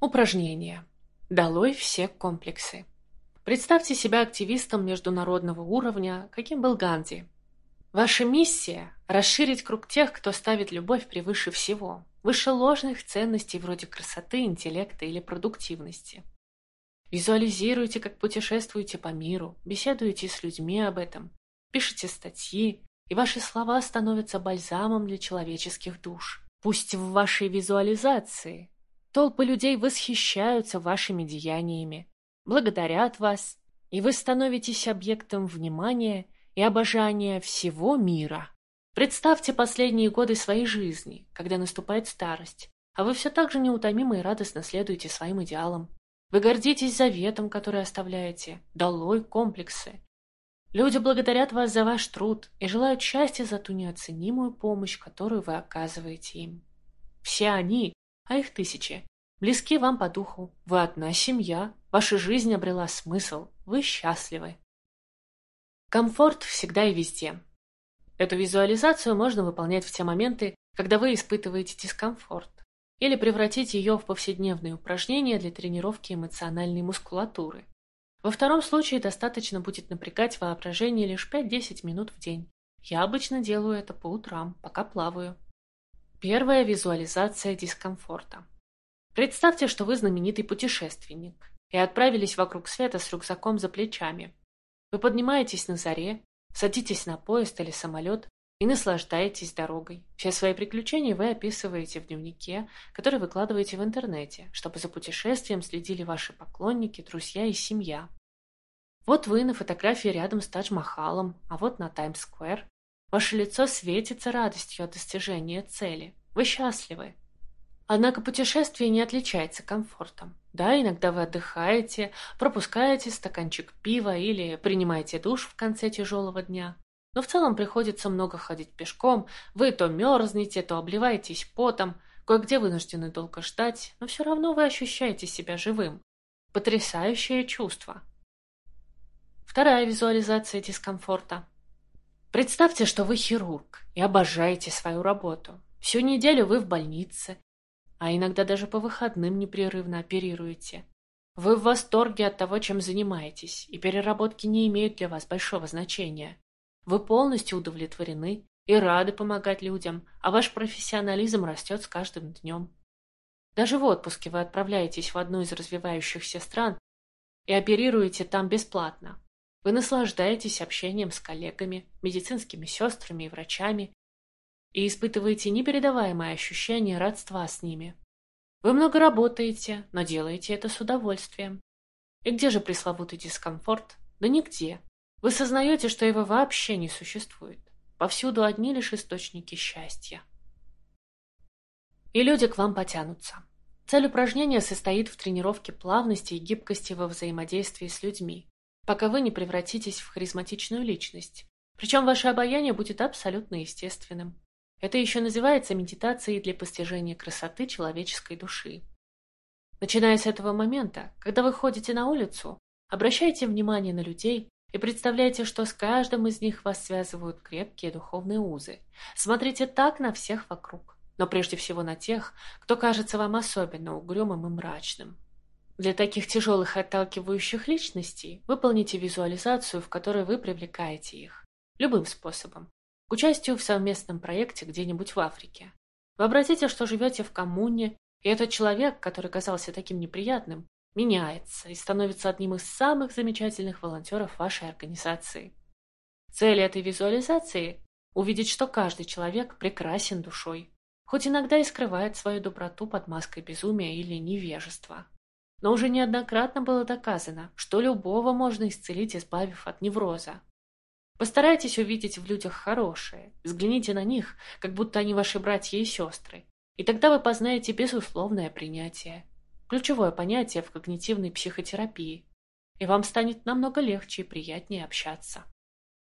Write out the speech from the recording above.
Упражнение. Долой все комплексы. Представьте себя активистом международного уровня, каким был Ганди. Ваша миссия – расширить круг тех, кто ставит любовь превыше всего, выше ложных ценностей вроде красоты, интеллекта или продуктивности. Визуализируйте, как путешествуете по миру, беседуете с людьми об этом, пишите статьи, и ваши слова становятся бальзамом для человеческих душ. Пусть в вашей визуализации толпы людей восхищаются вашими деяниями, благодарят вас, и вы становитесь объектом внимания и обожания всего мира. Представьте последние годы своей жизни, когда наступает старость, а вы все так же неутомимо и радостно следуете своим идеалам. Вы гордитесь заветом, который оставляете, долой комплексы. Люди благодарят вас за ваш труд и желают счастья за ту неоценимую помощь, которую вы оказываете им. Все они, а их тысячи, близки вам по духу. Вы одна семья, ваша жизнь обрела смысл, вы счастливы. Комфорт всегда и везде. Эту визуализацию можно выполнять в те моменты, когда вы испытываете дискомфорт или превратить ее в повседневные упражнения для тренировки эмоциональной мускулатуры. Во втором случае достаточно будет напрягать воображение лишь 5-10 минут в день. Я обычно делаю это по утрам, пока плаваю. Первая визуализация дискомфорта. Представьте, что вы знаменитый путешественник и отправились вокруг света с рюкзаком за плечами. Вы поднимаетесь на заре, садитесь на поезд или самолет и наслаждаетесь дорогой. Все свои приключения вы описываете в дневнике, который выкладываете в интернете, чтобы за путешествием следили ваши поклонники, друзья и семья. Вот вы на фотографии рядом с Тадж-Махалом, а вот на Таймс-сквер. Ваше лицо светится радостью от достижения цели. Вы счастливы. Однако путешествие не отличается комфортом. Да, иногда вы отдыхаете, пропускаете стаканчик пива или принимаете душ в конце тяжелого дня. Но в целом приходится много ходить пешком, вы то мерзнете, то обливаетесь потом, кое-где вынуждены долго ждать, но все равно вы ощущаете себя живым. Потрясающее чувство. Вторая визуализация дискомфорта. Представьте, что вы хирург и обожаете свою работу. Всю неделю вы в больнице, а иногда даже по выходным непрерывно оперируете. Вы в восторге от того, чем занимаетесь, и переработки не имеют для вас большого значения. Вы полностью удовлетворены и рады помогать людям, а ваш профессионализм растет с каждым днем. Даже в отпуске вы отправляетесь в одну из развивающихся стран и оперируете там бесплатно. Вы наслаждаетесь общением с коллегами, медицинскими сестрами и врачами и испытываете непередаваемое ощущение родства с ними. Вы много работаете, но делаете это с удовольствием. И где же пресловутый дискомфорт? Да нигде. Вы сознаете, что его вообще не существует. Повсюду одни лишь источники счастья. И люди к вам потянутся. Цель упражнения состоит в тренировке плавности и гибкости во взаимодействии с людьми, пока вы не превратитесь в харизматичную личность. Причем ваше обаяние будет абсолютно естественным. Это еще называется медитацией для постижения красоты человеческой души. Начиная с этого момента, когда вы ходите на улицу, обращайте внимание на людей, и представляете, что с каждым из них вас связывают крепкие духовные узы. Смотрите так на всех вокруг, но прежде всего на тех, кто кажется вам особенно угрюмым и мрачным. Для таких тяжелых и отталкивающих личностей выполните визуализацию, в которой вы привлекаете их. Любым способом. К участию в совместном проекте где-нибудь в Африке. Вообразите, что живете в коммуне, и этот человек, который казался таким неприятным, меняется и становится одним из самых замечательных волонтеров вашей организации. Цель этой визуализации – увидеть, что каждый человек прекрасен душой, хоть иногда и скрывает свою доброту под маской безумия или невежества. Но уже неоднократно было доказано, что любого можно исцелить, избавив от невроза. Постарайтесь увидеть в людях хорошее, взгляните на них, как будто они ваши братья и сестры, и тогда вы познаете безусловное принятие ключевое понятие в когнитивной психотерапии, и вам станет намного легче и приятнее общаться.